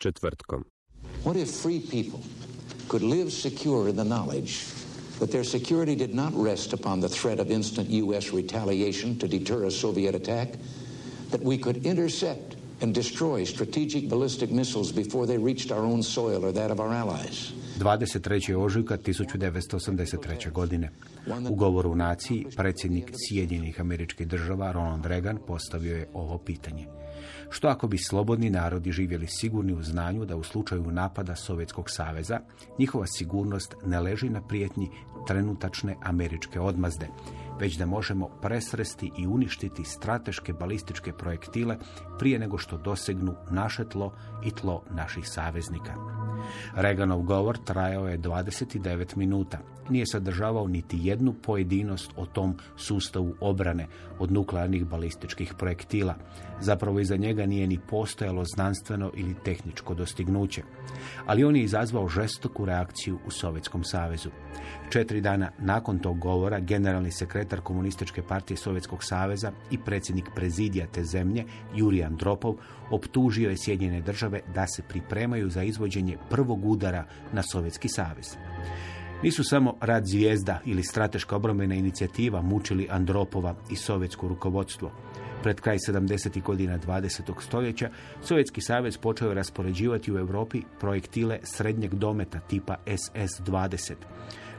četvrtkom. What if free people could live secure in the knowledge that their security did not rest upon the threat of instant U.S. retaliation to deter a Soviet attack, that we could intercept and destroy strategic ballistic missiles before they reached our own soil or that of our allies. 23. ožujka 1983. godine. U govoru u naciji predsjednik Sjedinjenih američkih država Ronald Reagan postavio je ovo pitanje. Što ako bi slobodni narodi živjeli sigurni u znanju da u slučaju napada Sovjetskog saveza njihova sigurnost ne leži na prijetnji trenutačne američke odmazde, već da možemo presresti i uništiti strateške balističke projektile prije nego što dosegnu naše tlo i tlo naših saveznika. Reganov govor trajao je 29 minuta. Nije sadržavao niti jednu pojedinost o tom sustavu obrane od nuklearnih balističkih projektila. Zapravo iza njega nije ni postojalo znanstveno ili tehničko dostignuće. Ali on je izazvao žestoku reakciju u Sovjetskom savezu. Četiri dana nakon tog govora generalni sekretar komunističke partije Sovjetskog saveza i predsjednik prezidija te zemlje Jurij Andropov optužio je Sjedinjene države da se pripremaju za izvođenje prvog udara na Sovjetski savez. Nisu samo rad zvijezda ili strateška obrambena inicijativa mučili Andropova i sovjetsko rukovodstvo. Pred kraj 70. godina 20. stoljeća Sovjetski savez počeo raspoređivati u Europi projektile srednjeg dometa tipa SS-20.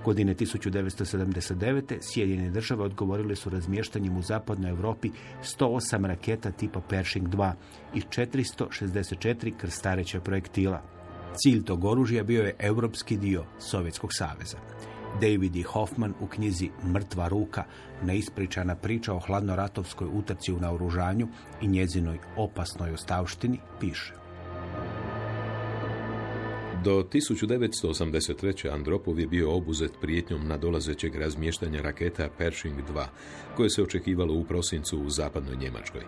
Godine 1979. Sjedinjene države odgovorile su razmještanjem u zapadnoj Europi 108 raketa tipa Pershing 2 i 464 krstareća projektila. Cilj tog oružja bio je europski dio Sovjetskog saveza. David E. Hoffman u knjizi Mrtva ruka, neispričana priča o hladnoratovskoj utrci u naoružanju i njezinoj opasnoj ostavštini, piše. Do 1983. Andropov je bio obuzet prijetnjom nadolazećeg razmještanja raketa Pershing 2, koje se očekivalo u prosincu u zapadnoj Njemačkoj.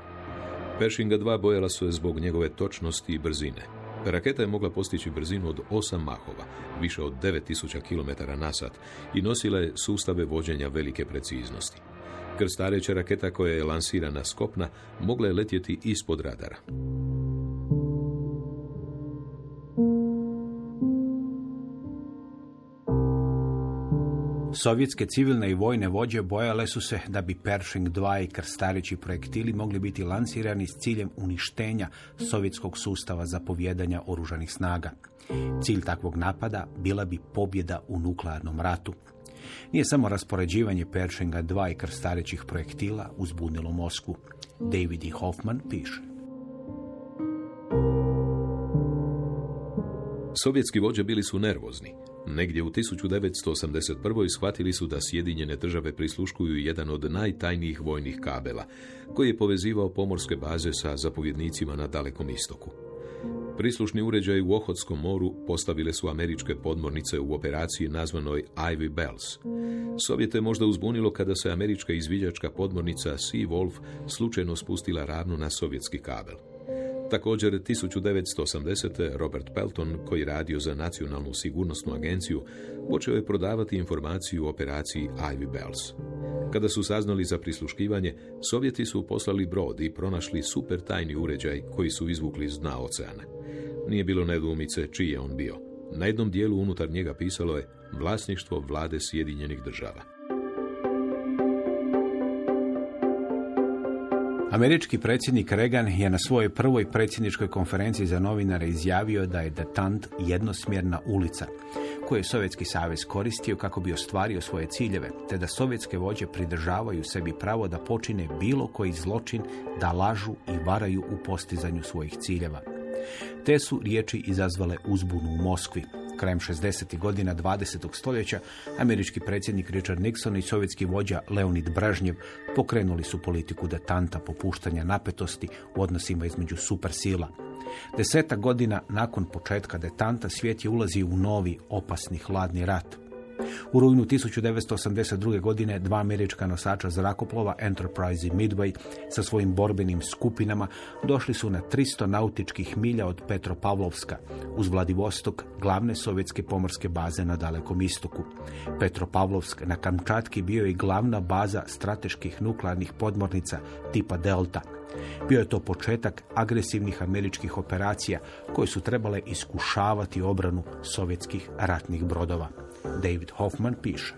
Pershinga 2 bojala su je zbog njegove točnosti i brzine. Raketa je mogla postići brzinu od 8 mahova, više od 9000 km na sat i nosila je sustave vođenja velike preciznosti. Krstareća raketa koja je lansirana s kopna mogla je letjeti ispod radara. Sovjetske civilne i vojne vođe bojale su se da bi Pershing 2 i krstarići projektili mogli biti lansirani s ciljem uništenja sovjetskog sustava zapovjedanja oružanih snaga. Cilj takvog napada bila bi pobjeda u nuklearnom ratu. Nije samo raspoređivanje Pershinga 2 i krstarićih projektila uzbunilo Moskvu. David E. Hoffman piše. Sovjetski vođe bili su nervozni. Negdje u 1981. shvatili su da Sjedinjene države prisluškuju jedan od najtajnijih vojnih kabela, koji je povezivao pomorske baze sa zapovjednicima na Dalekom istoku. Prislušni uređaj u Ohotskom moru postavile su američke podmornice u operaciji nazvanoj Ivy Bells. Sovjete možda uzbunilo kada se američka izviđačka podmornica Sea Wolf slučajno spustila ravno na sovjetski kabel. Također, 1980. Robert Pelton, koji radio za nacionalnu sigurnosnu agenciju, počeo je prodavati informaciju o operaciji Ivy Bells. Kada su saznali za prisluškivanje, Sovjeti su poslali brod i pronašli super tajni uređaj koji su izvukli iz dna oceana. Nije bilo nedoumice čiji je on bio. Na jednom dijelu unutar njega pisalo je vlasništvo vlade Sjedinjenih država. Američki predsjednik Reagan je na svojoj prvoj predsjedničkoj konferenciji za novinare izjavio da je detant jednosmjerna ulica koju je Sovjetski savez koristio kako bi ostvario svoje ciljeve, te da sovjetske vođe pridržavaju sebi pravo da počine bilo koji zločin, da lažu i varaju u postizanju svojih ciljeva. Te su riječi izazvale uzbunu u Moskvi. Krajem 60. godina 20. stoljeća američki predsjednik Richard Nixon i sovjetski vođa Leonid Brežnjev pokrenuli su politiku detanta popuštanja napetosti u odnosima između supersila. Deseta godina nakon početka detanta svijet je ulazi u novi opasni hladni rat. U rujnu 1982. godine dva američka nosača zrakoplova Enterprise i Midway sa svojim borbenim skupinama došli su na 300 nautičkih milja od Petropavlovska uz Vladivostok, glavne sovjetske pomorske baze na dalekom istoku. Petropavlovsk na Kamčatki bio je i glavna baza strateških nuklearnih podmornica tipa Delta. Bio je to početak agresivnih američkih operacija koje su trebale iskušavati obranu sovjetskih ratnih brodova. David Hoffman piše.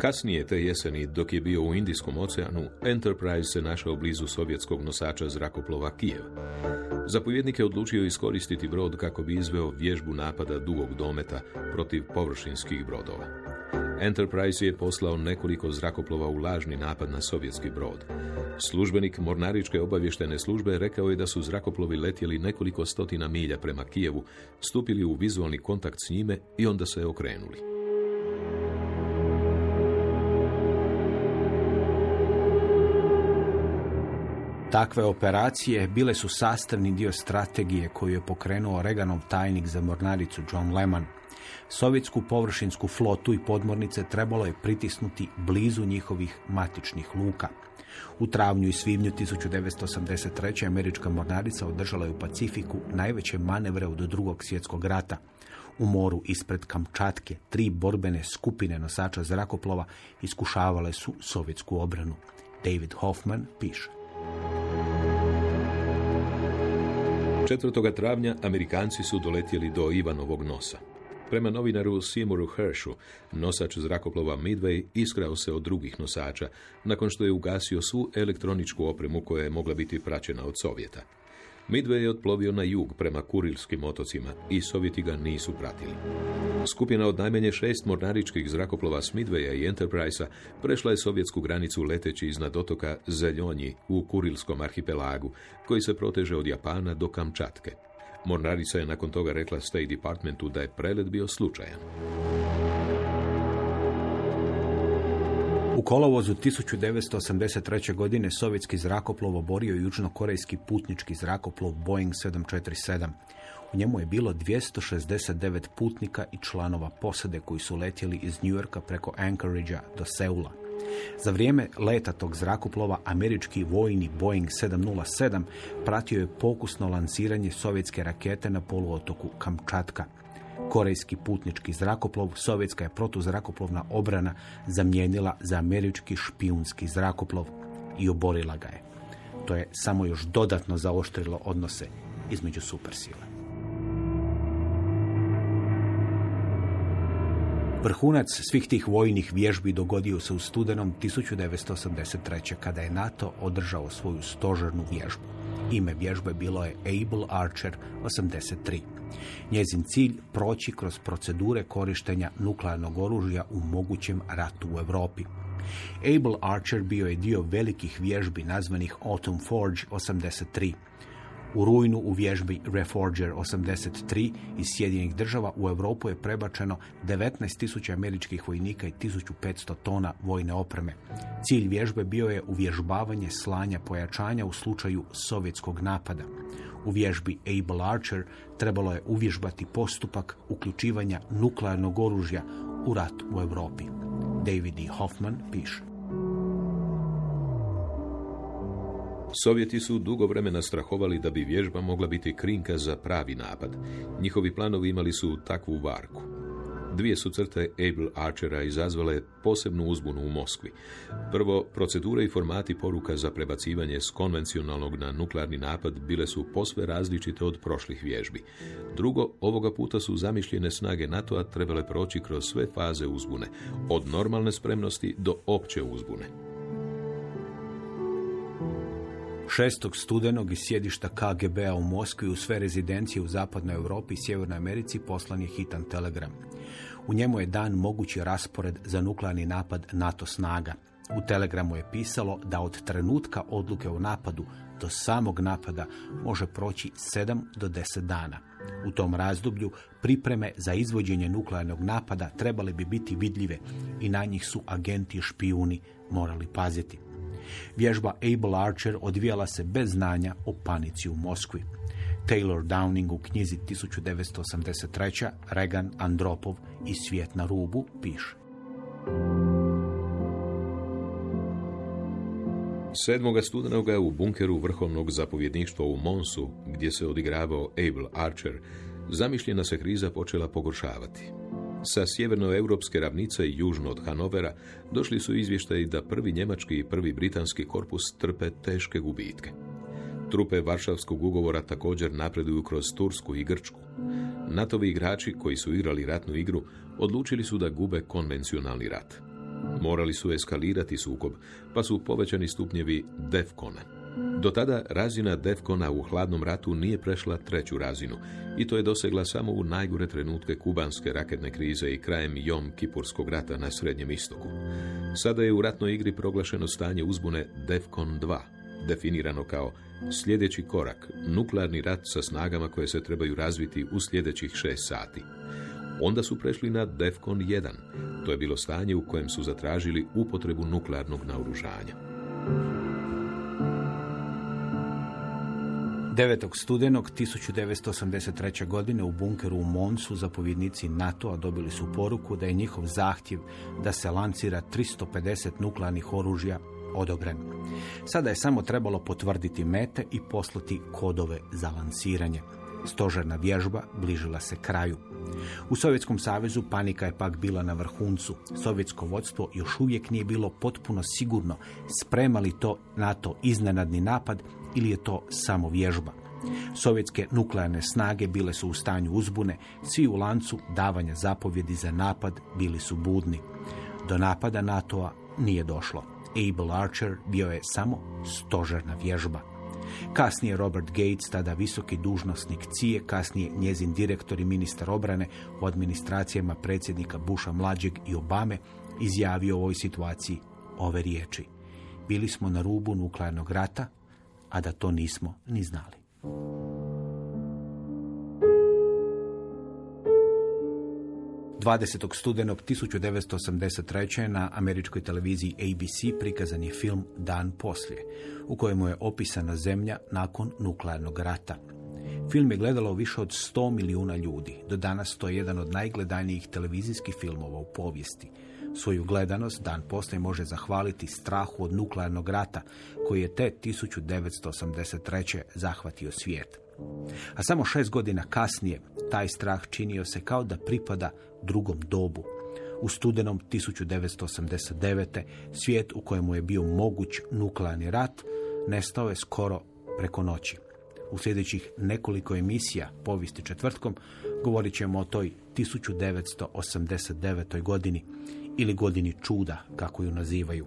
Kasnije te jeseni, dok je bio u Indijskom oceanu, Enterprise se našao blizu sovjetskog nosača zrakoplova Kijev. Zapovjednik je odlučio iskoristiti brod kako bi izveo vježbu napada dugog dometa protiv površinskih brodova. Enterprise je poslao nekoliko zrakoplova u lažni napad na sovjetski brod. Službenik Mornaričke obavještene službe rekao je da su zrakoplovi letjeli nekoliko stotina milja prema Kijevu, stupili u vizualni kontakt s njime i onda se okrenuli. Takve operacije bile su sastavni dio strategije koju je pokrenuo Reganov tajnik za mornaricu John Lehman. Sovjetsku površinsku flotu i podmornice trebalo je pritisnuti blizu njihovih matičnih luka. U travnju i svibnju 1983. američka mornarica održala je u Pacifiku najveće manevre od drugog svjetskog rata. U moru ispred Kamčatke tri borbene skupine nosača zrakoplova iskušavale su sovjetsku obranu. David Hoffman piše. 4. travnja Amerikanci su doletjeli do Ivanovog nosa. Prema novinaru Seymouru Hershu, nosač zrakoplova Midway iskrao se od drugih nosača, nakon što je ugasio svu elektroničku opremu koja je mogla biti praćena od Sovjeta. Midway je otplovio na jug prema Kurilskim otocima i Sovjeti ga nisu pratili. Skupina od najmanje šest mornaričkih zrakoplova Midwaya i Enterprise-a prešla je sovjetsku granicu leteći iznad otoka Zeljonji u Kurilskom arhipelagu, koji se proteže od Japana do Kamčatke. Mornarica je nakon toga rekla State Departmentu da je prelet bio slučajan. U kolovozu 1983. godine sovjetski zrakoplov oborio južnokorejski putnički zrakoplov Boeing 747. U njemu je bilo 269 putnika i članova posade koji su letjeli iz New Yorka preko Anchoragea do Seula. Za vrijeme leta tog zrakoplova američki vojni Boeing 707 pratio je pokusno lansiranje sovjetske rakete na poluotoku Kamčatka. Korejski putnički zrakoplov, sovjetska je protuzrakoplovna obrana zamijenila za američki špijunski zrakoplov i oborila ga je. To je samo još dodatno zaoštrilo odnose između supersile. Vrhunac svih tih vojnih vježbi dogodio se u studenom 1983. kada je NATO održao svoju stožernu vježbu. Ime vježbe bilo je Able Archer 83. Njezin cilj proći kroz procedure korištenja nuklearnog oružja u mogućem ratu u Europi. Able Archer bio je dio velikih vježbi nazvanih Autumn Forge 83. U rujnu u vježbi Reforger 83 iz Sjedinjenih država u Europu je prebačeno 19.000 američkih vojnika i 1500 tona vojne opreme. Cilj vježbe bio je uvježbavanje slanja pojačanja u slučaju sovjetskog napada. U vježbi Able Archer trebalo je uvježbati postupak uključivanja nuklearnog oružja u rat u Europi. David E. Hoffman piše. Sovjeti su dugo vremena strahovali da bi vježba mogla biti krinka za pravi napad. Njihovi planovi imali su takvu varku. Dvije su crte Able Archera izazvale posebnu uzbunu u Moskvi. Prvo, procedure i formati poruka za prebacivanje s konvencionalnog na nuklearni napad bile su posve različite od prošlih vježbi. Drugo, ovoga puta su zamišljene snage NATO-a trebale proći kroz sve faze uzbune, od normalne spremnosti do opće uzbune. 6. studenog iz sjedišta KGB-a u Moskvi u sve rezidencije u Zapadnoj Europi i Sjevernoj Americi poslan je hitan telegram. U njemu je dan mogući raspored za nuklearni napad NATO snaga. U telegramu je pisalo da od trenutka odluke o napadu do samog napada može proći 7 do 10 dana. U tom razdoblju pripreme za izvođenje nuklearnog napada trebale bi biti vidljive i na njih su agenti špijuni morali paziti. Vježba Able Archer odvijala se bez znanja o panici u Moskvi. Taylor Downing u knjizi 1983. Regan Andropov i Svijet na rubu piše. 7. studenoga u bunkeru vrhovnog zapovjedništva u Monsu, gdje se odigravao Able Archer, zamišljena se kriza počela pogoršavati. Sa sjevernoeuropske ravnice i južno od Hanovera došli su izvještaji da prvi njemački i prvi britanski korpus trpe teške gubitke. Trupe Varšavskog ugovora također napreduju kroz Tursku i Grčku. NATO-vi igrači koji su igrali ratnu igru odlučili su da gube konvencionalni rat. Morali su eskalirati sukob, pa su povećani stupnjevi Defkona. Do tada razina Defkona u hladnom ratu nije prešla treću razinu i to je dosegla samo u najgore trenutke kubanske raketne krize i krajem Jom Kipurskog rata na Srednjem istoku. Sada je u ratnoj igri proglašeno stanje uzbune Defkon 2, definirano kao sljedeći korak, nuklearni rat sa snagama koje se trebaju razviti u sljedećih šest sati. Onda su prešli na Defcon 1. To je bilo stanje u kojem su zatražili upotrebu nuklearnog naoružanja. 9. studenog 1983. godine u bunkeru u Monsu zapovjednici NATO-a dobili su poruku da je njihov zahtjev da se lancira 350 nuklearnih oružja odobren. Sada je samo trebalo potvrditi mete i poslati kodove za lansiranje. Stožerna vježba bližila se kraju. U Sovjetskom savezu panika je pak bila na vrhuncu. Sovjetsko vodstvo još uvijek nije bilo potpuno sigurno spremali to NATO iznenadni napad ili je to samo vježba. Sovjetske nuklearne snage bile su u stanju uzbune, svi u lancu davanja zapovjedi za napad bili su budni. Do napada NATO-a nije došlo. Able Archer bio je samo stožerna vježba. Kasnije Robert Gates, tada visoki dužnosnik CIE, kasnije njezin direktor i ministar obrane u administracijama predsjednika Busha mlađeg i Obame, izjavio u ovoj situaciji ove riječi. Bili smo na rubu nuklearnog rata, a da to nismo ni znali. 20. studenog 1983. na američkoj televiziji ABC prikazan je film Dan poslije, u kojemu je opisana zemlja nakon nuklearnog rata. Film je gledalo više od 100 milijuna ljudi. Do danas to je jedan od najgledanijih televizijskih filmova u povijesti. Svoju gledanost dan poslije može zahvaliti strahu od nuklearnog rata koji je te 1983. zahvatio svijet. A samo šest godina kasnije taj strah činio se kao da pripada drugom dobu. U studenom 1989. svijet u kojemu je bio moguć nuklearni rat nestao je skoro preko noći. U sljedećih nekoliko emisija povijesti četvrtkom govorit ćemo o toj 1989. godini ili godini čuda, kako ju nazivaju.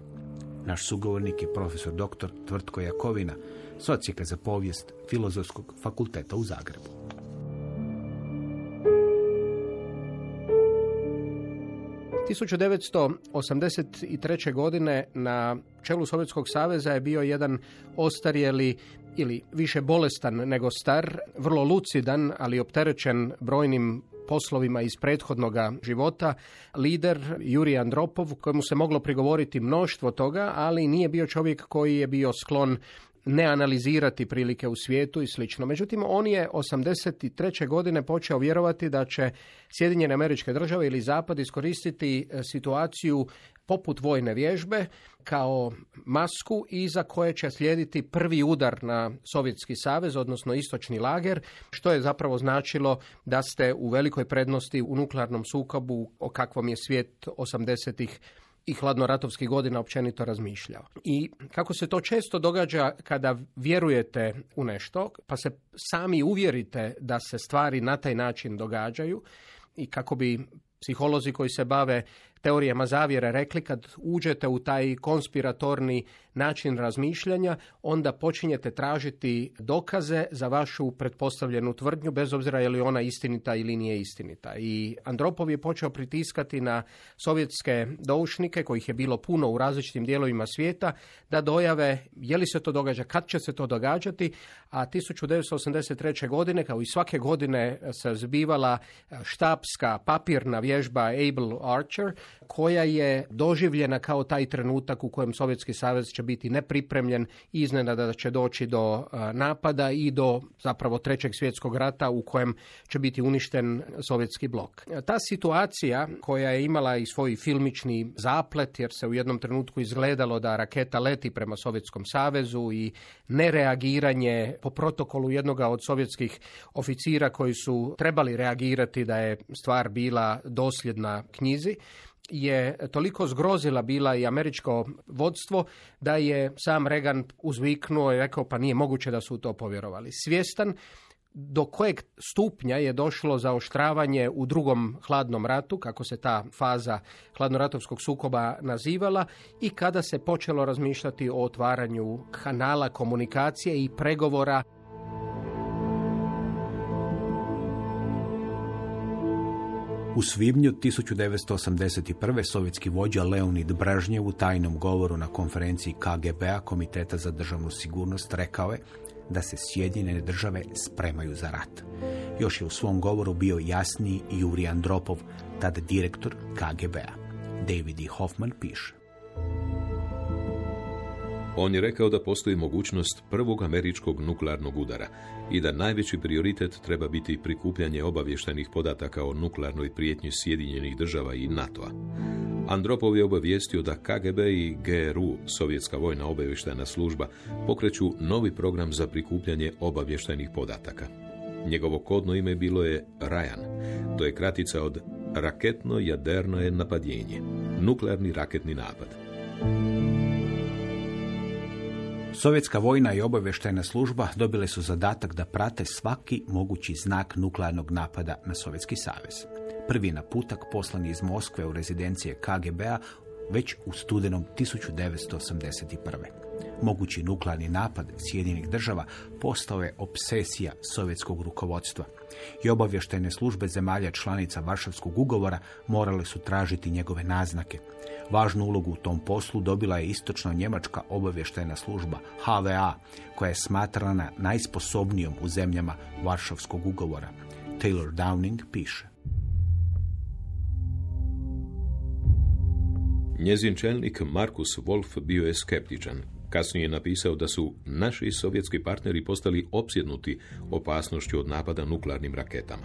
Naš sugovornik je profesor dr. Tvrtko Jakovina, socijeka za povijest Filozofskog fakulteta u Zagrebu. ...1983. godine na čelu Sovjetskog saveza je bio jedan ostarjeli ili više bolestan nego star, vrlo lucidan, ali opterećen brojnim poslovima iz prethodnog života, lider Jurij Andropov, kojemu se moglo prigovoriti mnoštvo toga, ali nije bio čovjek koji je bio sklon ne analizirati prilike u svijetu i slično. Međutim, on je 83. godine počeo vjerovati da će Sjedinjene američke države ili Zapad iskoristiti e, situaciju poput vojne vježbe kao masku iza koje će slijediti prvi udar na Sovjetski savez, odnosno istočni lager, što je zapravo značilo da ste u velikoj prednosti u nuklearnom sukobu o kakvom je svijet 80-ih i hladnoratovskih godina općenito razmišljao. I kako se to često događa kada vjerujete u nešto, pa se sami uvjerite da se stvari na taj način događaju i kako bi psiholozi koji se bave teorijama zavjere rekli kad uđete u taj konspiratorni način razmišljanja, onda počinjete tražiti dokaze za vašu pretpostavljenu tvrdnju, bez obzira je li ona istinita ili nije istinita. I Andropov je počeo pritiskati na sovjetske doušnike, kojih je bilo puno u različitim dijelovima svijeta, da dojave je li se to događa, kad će se to događati, a 1983. godine, kao i svake godine, se zbivala štabska papirna vježba Able Archer, koja je doživljena kao taj trenutak u kojem Sovjetski savez biti nepripremljen, iznenada da će doći do napada i do zapravo trećeg svjetskog rata u kojem će biti uništen sovjetski blok. Ta situacija koja je imala i svoj filmični zaplet jer se u jednom trenutku izgledalo da raketa leti prema Sovjetskom savezu i nereagiranje po protokolu jednoga od sovjetskih oficira koji su trebali reagirati da je stvar bila dosljedna knjizi je toliko zgrozila bila i američko vodstvo da je sam Reagan uzviknuo i rekao pa nije moguće da su u to povjerovali. Svjestan do kojeg stupnja je došlo zaoštravanje u drugom hladnom ratu, kako se ta faza hladnoratovskog sukoba nazivala, i kada se počelo razmišljati o otvaranju kanala komunikacije i pregovora U svibnju 1981. sovjetski vođa Leonid Brežnjev u tajnom govoru na konferenciji KGB-a Komiteta za državnu sigurnost rekao je da se Sjedinjene države spremaju za rat. Još je u svom govoru bio jasniji Juri Andropov, tada direktor KGB-a. David E. Hoffman piše. On je rekao da postoji mogućnost prvog američkog nuklearnog udara i da najveći prioritet treba biti prikupljanje obavještajnih podataka o nuklearnoj prijetnji Sjedinjenih država i NATO-a. Andropov je obavijestio da KGB i GRU, Sovjetska vojna obavještajna služba, pokreću novi program za prikupljanje obavještajnih podataka. Njegovo kodno ime bilo je Rajan. To je kratica od raketno jaderno je napadjenje, nuklearni raketni napad. Sovjetska vojna i obavještajna služba dobile su zadatak da prate svaki mogući znak nuklearnog napada na Sovjetski savez. Prvi naputak poslan iz Moskve u rezidencije KGB-a već u studenom 1981. Mogući nuklearni napad Sjedinih država postao je obsesija sovjetskog rukovodstva i obavještajne službe zemalja članica Varšavskog ugovora morale su tražiti njegove naznake. Važnu ulogu u tom poslu dobila je istočno njemačka obavještajna služba HVA, koja je smatrana najsposobnijom u zemljama Varšavskog ugovora. Taylor Downing piše. Njezin čelnik Markus Wolf bio je skeptičan. Kasnije je napisao da su naši sovjetski partneri postali opsjednuti opasnošću od napada nuklearnim raketama.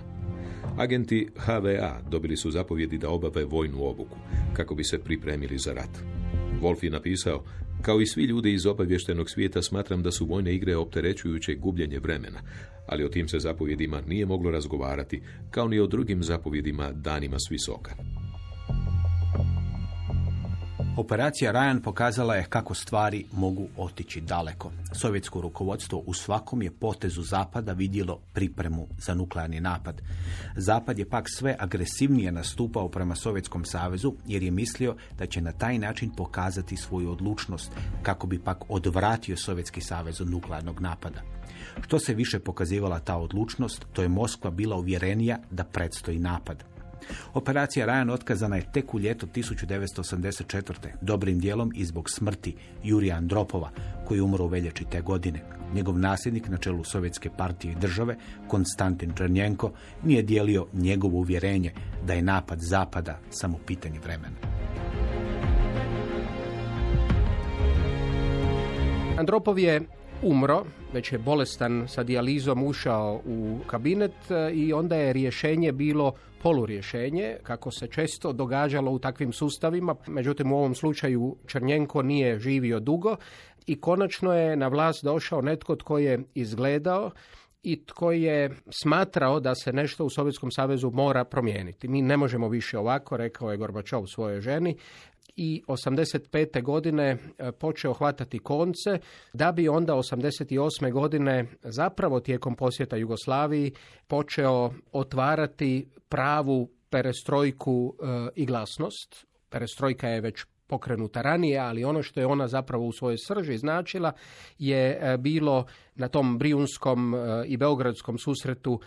Agenti HVA dobili su zapovjedi da obave vojnu obuku, kako bi se pripremili za rat. Wolf je napisao, kao i svi ljudi iz obavještenog svijeta smatram da su vojne igre opterećujuće gubljenje vremena, ali o tim se zapovjedima nije moglo razgovarati, kao ni o drugim zapovjedima danima s visoka. Operacija Rajan pokazala je kako stvari mogu otići daleko. Sovjetsko rukovodstvo u svakom je potezu Zapada vidjelo pripremu za nuklearni napad. Zapad je pak sve agresivnije nastupao prema Sovjetskom savezu jer je mislio da će na taj način pokazati svoju odlučnost kako bi pak odvratio Sovjetski savez od nuklearnog napada. Što se više pokazivala ta odlučnost, to je Moskva bila uvjerenija da predstoji napad. Operacija Rajan otkazana je tek u ljeto 1984. Dobrim dijelom i zbog smrti Jurija Andropova, koji umro u veljači te godine. Njegov nasljednik na čelu Sovjetske partije i države, Konstantin Černjenko, nije dijelio njegovo uvjerenje da je napad Zapada samo pitanje vremena. Andropov je umro, već je bolestan sa dijalizom ušao u kabinet e, i onda je rješenje bilo polurješenje, kako se često događalo u takvim sustavima. Međutim, u ovom slučaju Črnjenko nije živio dugo i konačno je na vlast došao netko tko je izgledao i tko je smatrao da se nešto u Sovjetskom savezu mora promijeniti. Mi ne možemo više ovako, rekao je Gorbačov svojoj ženi, i 85. godine e, počeo hvatati konce, da bi onda 88. godine zapravo tijekom posjeta Jugoslaviji počeo otvarati pravu perestrojku e, i glasnost. Perestrojka je već pokrenuta ranije, ali ono što je ona zapravo u svojoj srži značila je e, bilo na tom Brijunskom e, i Beogradskom susretu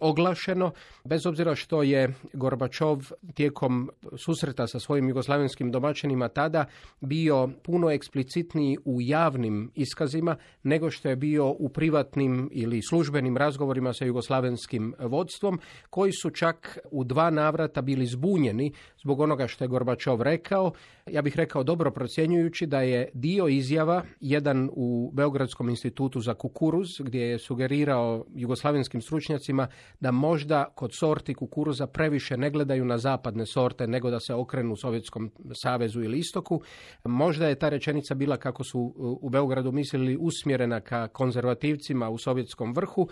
oglašeno, bez obzira što je Gorbačov tijekom susreta sa svojim jugoslavenskim domaćinima tada bio puno eksplicitniji u javnim iskazima nego što je bio u privatnim ili službenim razgovorima sa jugoslavenskim vodstvom, koji su čak u dva navrata bili zbunjeni zbog onoga što je Gorbačov rekao. Ja bih rekao dobro procjenjujući da je dio izjava, jedan u Beogradskom institutu za gdje je sugerirao jugoslavenskim stručnjacima da možda kod sorti kukuruza previše ne gledaju na zapadne sorte nego da se okrenu Sovjetskom savezu ili istoku. Možda je ta rečenica bila kako su u Beogradu mislili usmjerena ka konzervativcima u sovjetskom vrhu,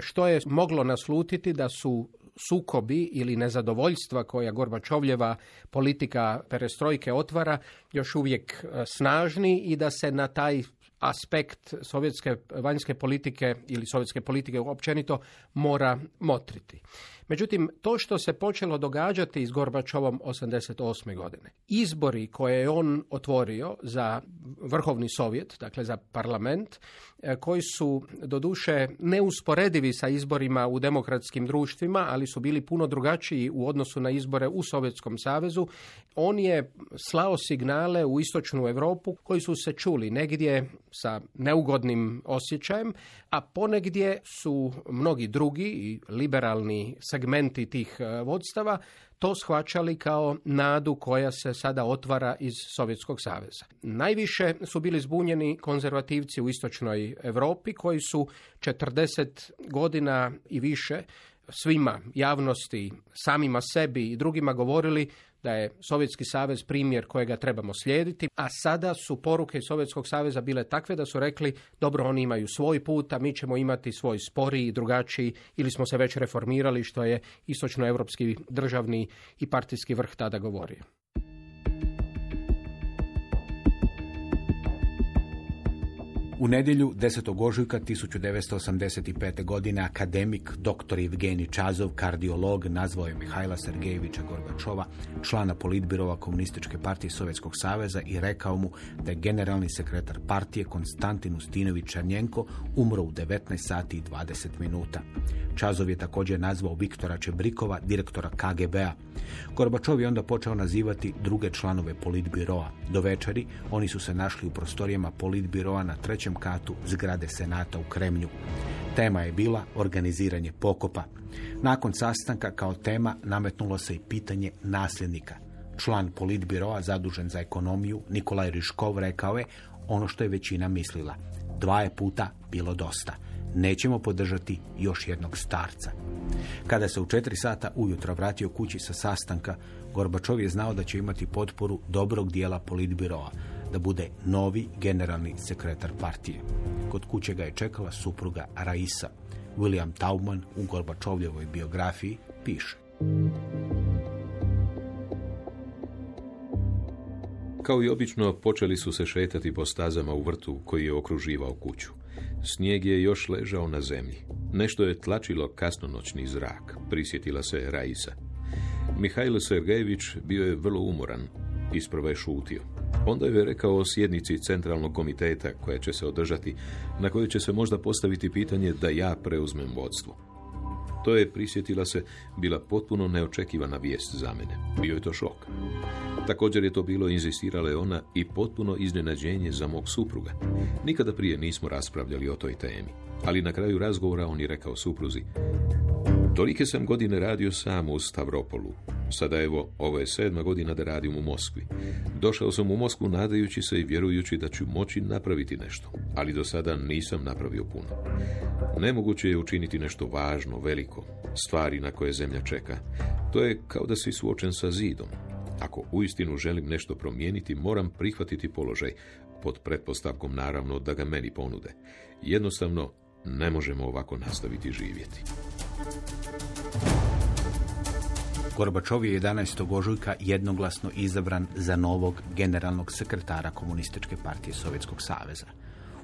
što je moglo naslutiti da su sukobi ili nezadovoljstva koja Gorbačovljeva politika perestrojke otvara još uvijek snažni i da se na taj aspekt sovjetske vanjske politike ili sovjetske politike općenito mora motriti. Međutim, to što se počelo događati s Gorbačovom 88. godine, izbori koje je on otvorio za vrhovni sovjet, dakle za parlament, e, koji su doduše neusporedivi sa izborima u demokratskim društvima, ali su bili puno drugačiji u odnosu na izbore u Sovjetskom savezu, on je slao signale u istočnu Europu koji su se čuli negdje sa neugodnim osjećajem, a ponegdje su mnogi drugi i liberalni segmenti tih e, vodstava to shvaćali kao nadu koja se sada otvara iz Sovjetskog saveza. Najviše su bili zbunjeni konzervativci u istočnoj Europi koji su 40 godina i više svima javnosti, samima sebi i drugima govorili da je Sovjetski savez primjer kojega trebamo slijediti, a sada su poruke Sovjetskog saveza bile takve da su rekli dobro oni imaju svoj put, a mi ćemo imati svoj sporiji, drugačiji ili smo se već reformirali što je istočnoevropski državni i partijski vrh tada govorio. U nedjelju 10. ožujka 1985. godine akademik dr. Evgeni Čazov, kardiolog, nazvao je Mihajla Sergejevića Gorbačova, člana politbirova Komunističke partije Sovjetskog saveza i rekao mu da je generalni sekretar partije Konstantin Ustinović Čarnjenko umro u 19 sati i 20 minuta. Čazov je također nazvao Viktora Čebrikova, direktora KGB-a. Gorbačov je onda počeo nazivati druge članove politbiroa. Do večeri oni su se našli u prostorijama politbiroa na trećem katu zgrade Senata u Kremlju. Tema je bila organiziranje pokopa. Nakon sastanka kao tema nametnulo se i pitanje nasljednika. Član politbiroa zadužen za ekonomiju Nikolaj Riškov rekao je ono što je većina mislila. Dva je puta bilo dosta. Nećemo podržati još jednog starca. Kada se u četiri sata ujutro vratio kući sa sastanka, Gorbačov je znao da će imati potporu dobrog dijela politbiroa, da bude novi generalni sekretar partije. Kod kuće ga je čekala supruga Raisa. William Taubman u Gorbačovljevoj biografiji piše. Kao i obično, počeli su se šetati po stazama u vrtu koji je okruživao kuću. Snijeg je još ležao na zemlji. Nešto je tlačilo kasnonoćni zrak, prisjetila se Raisa. Mihajlo Sergejević bio je vrlo umoran. Isprva je šutio. Onda je rekao o sjednici centralnog komiteta koja će se održati, na kojoj će se možda postaviti pitanje da ja preuzmem vodstvo. To je, prisjetila se, bila potpuno neočekivana vijest za mene. Bio je to šok. Također je to bilo, inzistirala je ona, i potpuno iznenađenje za mog supruga. Nikada prije nismo raspravljali o toj temi. Ali na kraju razgovora on je rekao supruzi, Tolike sam godine radio sam u Stavropolu. Sada evo, ovo je sedma godina da radim u Moskvi. Došao sam u Moskvu nadajući se i vjerujući da ću moći napraviti nešto, ali do sada nisam napravio puno. Nemoguće je učiniti nešto važno, veliko, stvari na koje zemlja čeka. To je kao da si suočen sa zidom. Ako uistinu želim nešto promijeniti, moram prihvatiti položaj, pod pretpostavkom naravno da ga meni ponude. Jednostavno, ne možemo ovako nastaviti živjeti. Gorbačov je 11. ožujka jednoglasno izabran za novog generalnog sekretara Komunističke partije Sovjetskog saveza.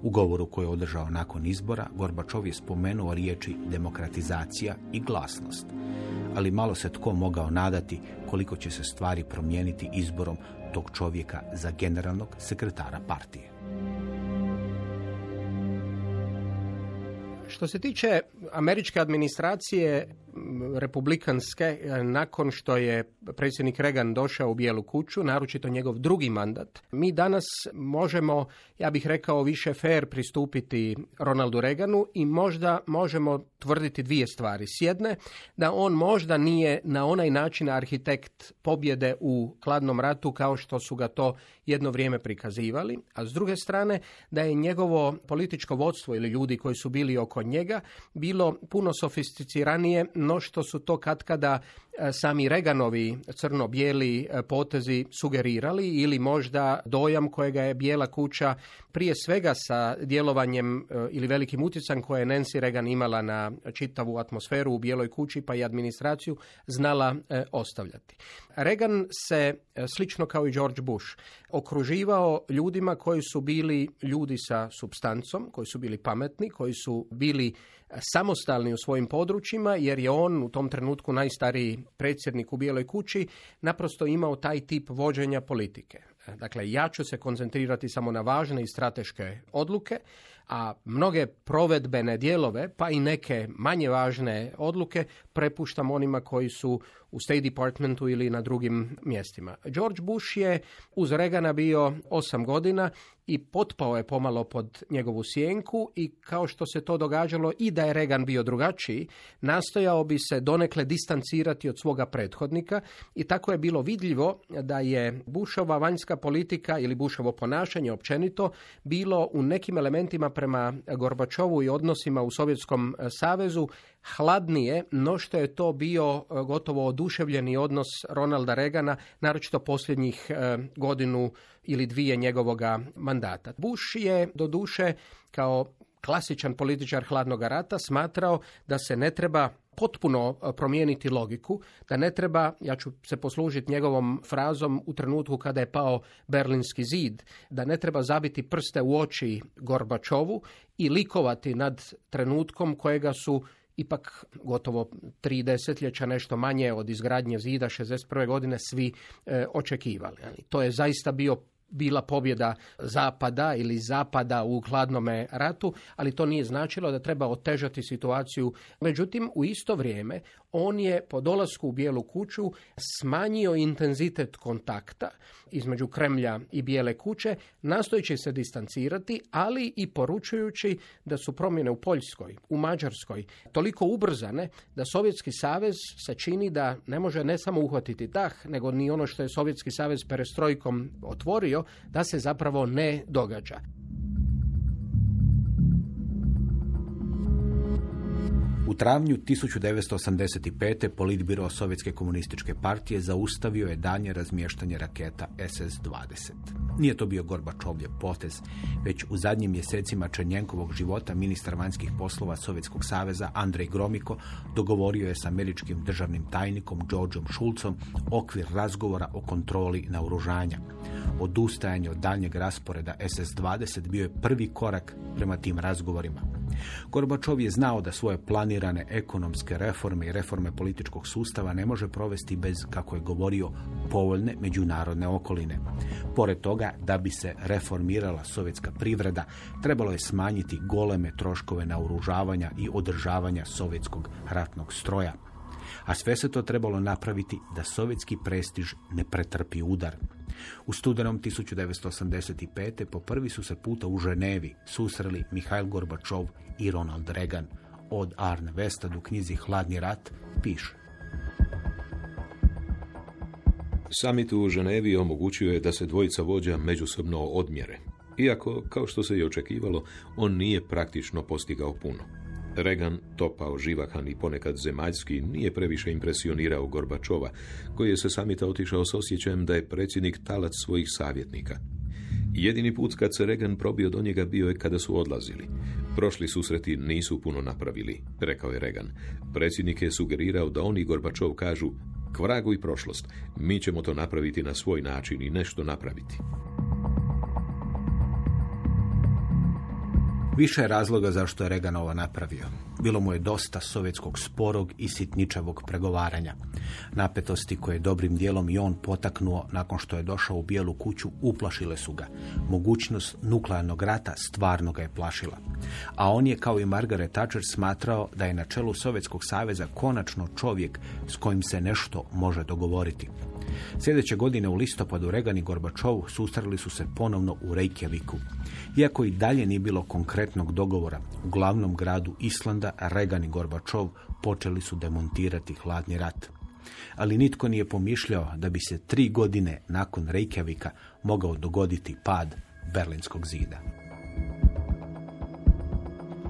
U govoru koji je održao nakon izbora, Gorbačov je spomenuo riječi demokratizacija i glasnost. Ali malo se tko mogao nadati koliko će se stvari promijeniti izborom tog čovjeka za generalnog sekretara partije. Što se tiče američke administracije republikanske, nakon što je predsjednik Reagan došao u Bijelu kuću, naročito njegov drugi mandat, mi danas možemo, ja bih rekao, više fair pristupiti Ronaldu Reaganu i možda možemo tvrditi dvije stvari. S jedne, da on možda nije na onaj način arhitekt pobjede u hladnom ratu kao što su ga to jedno vrijeme prikazivali, a s druge strane da je njegovo političko vodstvo ili ljudi koji su bili oko njega bilo puno sofisticiranije no što su to katkada E, sami Reganovi crno-bijeli e, potezi sugerirali ili možda dojam kojega je bijela kuća prije svega sa djelovanjem e, ili velikim utjecajem koje je Nancy Reagan imala na čitavu atmosferu u bijeloj kući pa i administraciju znala ostavljati. Reagan se, slično kao i George Bush, okruživao ljudima koji su bili ljudi sa substancom, koji su bili pametni, koji su bili samostalni u svojim područjima jer je on u tom trenutku najstariji predsjednik u Bijeloj kući naprosto imao taj tip vođenja politike. Dakle, ja ću se koncentrirati samo na važne i strateške odluke, a mnoge provedbene dijelove, pa i neke manje važne odluke, prepuštam onima koji su u State Departmentu ili na drugim mjestima. George Bush je uz Regana bio osam godina i potpao je pomalo pod njegovu sjenku i kao što se to događalo i da je Reagan bio drugačiji, nastojao bi se donekle distancirati od svoga prethodnika i tako je bilo vidljivo da je Bushova vanjska politika ili Bushovo ponašanje općenito bilo u nekim elementima prema Gorbačovu i odnosima u Sovjetskom savezu hladnije no što je to bio gotovo oduševljeni odnos Ronalda Regana, naročito posljednjih e, godinu ili dvije njegovoga mandata. Bush je do duše kao klasičan političar hladnog rata smatrao da se ne treba potpuno e, promijeniti logiku, da ne treba, ja ću se poslužiti njegovom frazom u trenutku kada je pao Berlinski zid, da ne treba zabiti prste u oči Gorbačovu i likovati nad trenutkom kojega su ipak gotovo tri desetljeća, nešto manje od izgradnje zida 61. godine svi e, očekivali. To je zaista bio bila pobjeda zapada ili zapada u hladnome ratu, ali to nije značilo da treba otežati situaciju. Međutim, u isto vrijeme on je po dolasku u Bijelu kuću smanjio intenzitet kontakta između Kremlja i Bijele kuće, nastojeći se distancirati, ali i poručujući da su promjene u Poljskoj, u Mađarskoj toliko ubrzane da Sovjetski savez se čini da ne može ne samo uhvatiti dah, nego ni ono što je Sovjetski savez perestrojkom otvorio, da se zapravo ne događa. U travnju 1985. politbiro Sovjetske komunističke partije zaustavio je danje razmještanje raketa SS-20. Nije to bio Gorbačovljev potez, već u zadnjim mjesecima Čenjenkovog života ministar vanjskih poslova Sovjetskog saveza Andrej Gromiko dogovorio je s američkim državnim tajnikom Georgeom Šulcom okvir razgovora o kontroli naoružanja. Odustajanje od daljnjeg rasporeda SS-20 bio je prvi korak prema tim razgovorima. Gorbačov je znao da svoje planirane ekonomske reforme i reforme političkog sustava ne može provesti bez, kako je govorio, povoljne međunarodne okoline. Pored toga, da bi se reformirala sovjetska privreda, trebalo je smanjiti goleme troškove naoružavanja i održavanja sovjetskog ratnog stroja. A sve se to trebalo napraviti da sovjetski prestiž ne pretrpi udar. U studenom 1985. po prvi su se puta u Ženevi susreli Mihajl Gorbačov i Ronald Reagan. Od Arne Vestad u knjizi Hladni rat piše. Samit u Ženevi omogućio je da se dvojica vođa međusobno odmjere. Iako, kao što se i očekivalo, on nije praktično postigao puno. Reagan, topao, živahan i ponekad zemaljski, nije previše impresionirao Gorbačova, koji je sa samita otišao s osjećajem da je predsjednik talac svojih savjetnika. Jedini put kad se Reagan probio do njega bio je kada su odlazili. Prošli susreti nisu puno napravili, rekao je Reagan. Predsjednik je sugerirao da oni Gorbačov kažu kvragu i prošlost, mi ćemo to napraviti na svoj način i nešto napraviti. Više je razloga zašto je Reagan ovo napravio. Bilo mu je dosta sovjetskog sporog i sitničavog pregovaranja. Napetosti koje je dobrim dijelom i on potaknuo nakon što je došao u Bijelu kuću uplašile su ga. Mogućnost nuklearnog rata stvarno ga je plašila. A on je kao i Margaret Thatcher smatrao da je na čelu Sovjetskog saveza konačno čovjek s kojim se nešto može dogovoriti. Sljedeće godine u listopadu Reagan i Gorbačov susreli su se ponovno u Reykjaviku. Iako i dalje nije bilo konkretnog dogovora, u glavnom gradu Islanda Reagan i Gorbačov počeli su demontirati hladni rat. Ali nitko nije pomišljao da bi se tri godine nakon Reykjavika mogao dogoditi pad Berlinskog zida.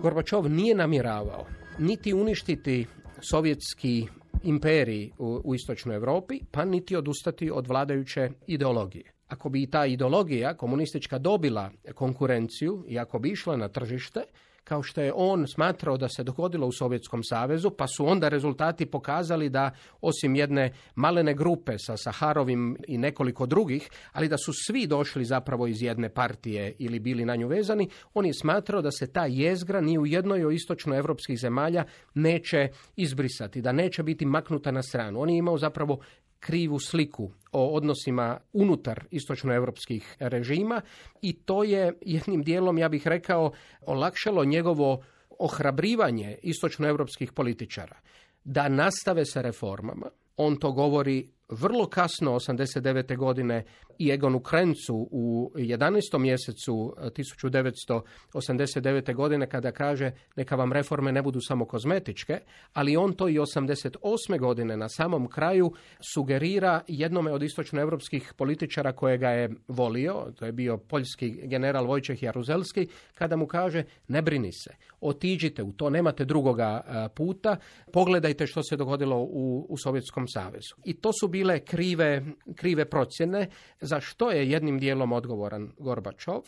Gorbačov nije namjeravao niti uništiti sovjetski imperiji u, u istočnoj Europi, pa niti odustati od vladajuće ideologije. Ako bi i ta ideologija komunistička dobila konkurenciju i ako bi išla na tržište, kao što je on smatrao da se dogodilo u Sovjetskom savezu, pa su onda rezultati pokazali da osim jedne malene grupe sa Saharovim i nekoliko drugih, ali da su svi došli zapravo iz jedne partije ili bili na nju vezani, on je smatrao da se ta jezgra ni u jednoj od istočnoevropskih zemalja neće izbrisati, da neće biti maknuta na stranu. On je imao zapravo krivu sliku o odnosima unutar istočnoevropskih režima i to je jednim dijelom, ja bih rekao, olakšalo njegovo ohrabrivanje istočnoevropskih političara da nastave sa reformama. On to govori vrlo kasno, 89. godine, i Egonu Krencu u 11. mjesecu 1989. godine kada kaže neka vam reforme ne budu samo kozmetičke, ali on to i 88. godine na samom kraju sugerira jednome od istočnoevropskih političara kojega je volio, to je bio poljski general Vojčeh Jaruzelski, kada mu kaže ne brini se, otiđite u to, nemate drugoga puta, pogledajte što se dogodilo u, u Sovjetskom savezu. I to su bile krive, krive procjene za što je jednim dijelom odgovoran Gorbačov,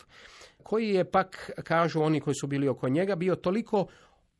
koji je pak, kažu oni koji su bili oko njega, bio toliko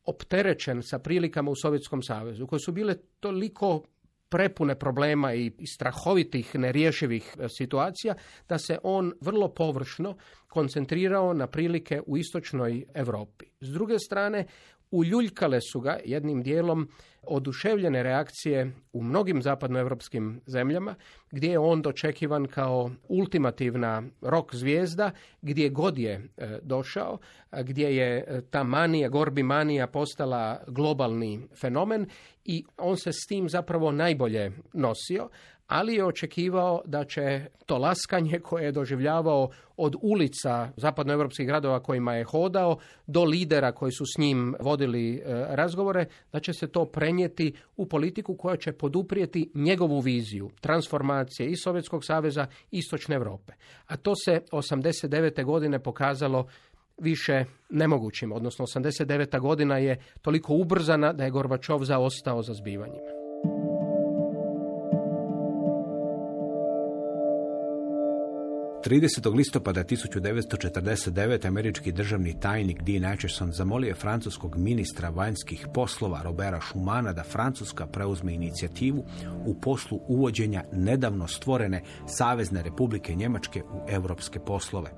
opterećen sa prilikama u Sovjetskom savezu, koje su bile toliko prepune problema i strahovitih neriješivih e, situacija, da se on vrlo površno koncentrirao na prilike u istočnoj Europi. S druge strane, uljuljkale su ga jednim dijelom oduševljene reakcije u mnogim zapadnoevropskim zemljama gdje je on dočekivan kao ultimativna rok zvijezda gdje god je e, došao, gdje je e, ta manija, gorbi manija postala globalni fenomen i on se s tim zapravo najbolje nosio, ali je očekivao da će to laskanje koje je doživljavao od ulica zapadnoevropskih gradova kojima je hodao do lidera koji su s njim vodili e, razgovore, da će se to prenijeti u politiku koja će poduprijeti njegovu viziju transformacije i Sovjetskog saveza i Istočne Europe. A to se 89. godine pokazalo više nemogućim, odnosno 89. godina je toliko ubrzana da je Gorbačov zaostao za zbivanjima. 30. listopada 1949. američki državni tajnik Dean Acheson zamolio je francuskog ministra vanjskih poslova Robera Schumana da Francuska preuzme inicijativu u poslu uvođenja nedavno stvorene Savezne republike Njemačke u europske poslove.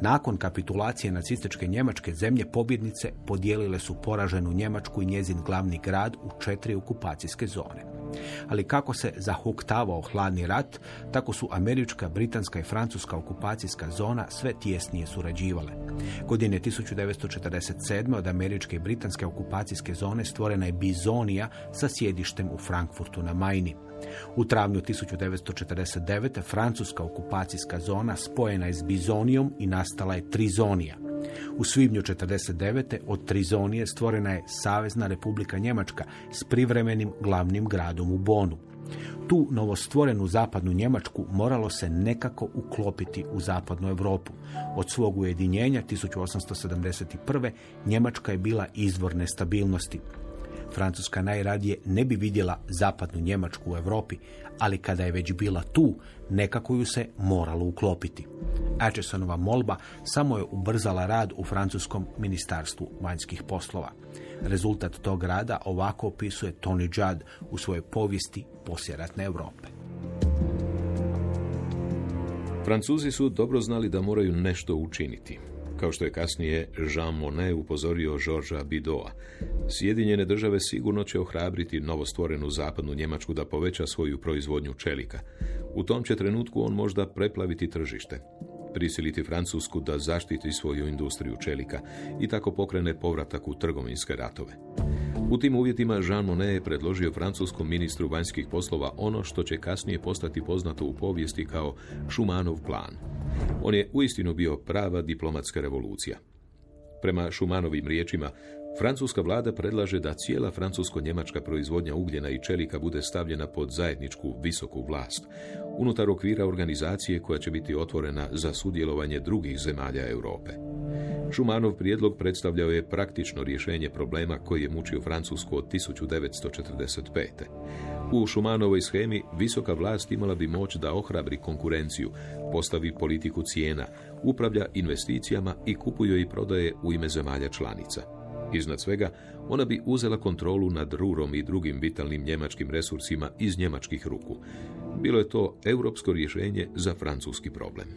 Nakon kapitulacije nacističke Njemačke zemlje pobjednice podijelile su poraženu Njemačku i njezin glavni grad u četiri okupacijske zone. Ali kako se zahuktavao hladni rat, tako su američka, britanska i francuska okupacijska zona sve tjesnije surađivale. Godine 1947. od američke i britanske okupacijske zone stvorena je Bizonija sa sjedištem u Frankfurtu na Majni. U travnju 1949. francuska okupacijska zona spojena je s Bizonijom i nastala je Trizonija. U svibnju 1949. od Trizonije stvorena je Savezna republika Njemačka s privremenim glavnim gradom u Bonu. Tu novostvorenu zapadnu Njemačku moralo se nekako uklopiti u zapadnu Europu. Od svog ujedinjenja 1871. Njemačka je bila izvor nestabilnosti. Francuska najradije ne bi vidjela zapadnu Njemačku u Europi, ali kada je već bila tu, nekako ju se moralo uklopiti. Achesonova molba samo je ubrzala rad u francuskom ministarstvu vanjskih poslova. Rezultat tog rada ovako opisuje Tony Judd u svojoj povijesti posjeratne Europe. Francuzi su dobro znali da moraju nešto učiniti. Kao što je kasnije Jean Monnet upozorio Georgea Bidoa, Sjedinjene države sigurno će ohrabriti novostvorenu zapadnu Njemačku da poveća svoju proizvodnju čelika. U tom će trenutku on možda preplaviti tržište, prisiliti Francusku da zaštiti svoju industriju čelika i tako pokrene povratak u trgovinske ratove. U tim uvjetima Jean Monnet je predložio francuskom ministru vanjskih poslova ono što će kasnije postati poznato u povijesti kao Šumanov plan. On je uistinu bio prava diplomatska revolucija. Prema Šumanovim riječima, Francuska vlada predlaže da cijela francusko-njemačka proizvodnja ugljena i čelika bude stavljena pod zajedničku visoku vlast, unutar okvira organizacije koja će biti otvorena za sudjelovanje drugih zemalja Europe. Šumanov prijedlog predstavljao je praktično rješenje problema koji je mučio Francusku od 1945. U Šumanovoj schemi visoka vlast imala bi moć da ohrabri konkurenciju, postavi politiku cijena, upravlja investicijama i kupuje i prodaje u ime zemalja članica. Iznad svega, ona bi uzela kontrolu nad rurom i drugim vitalnim njemačkim resursima iz njemačkih ruku. Bilo je to europsko rješenje za francuski problem.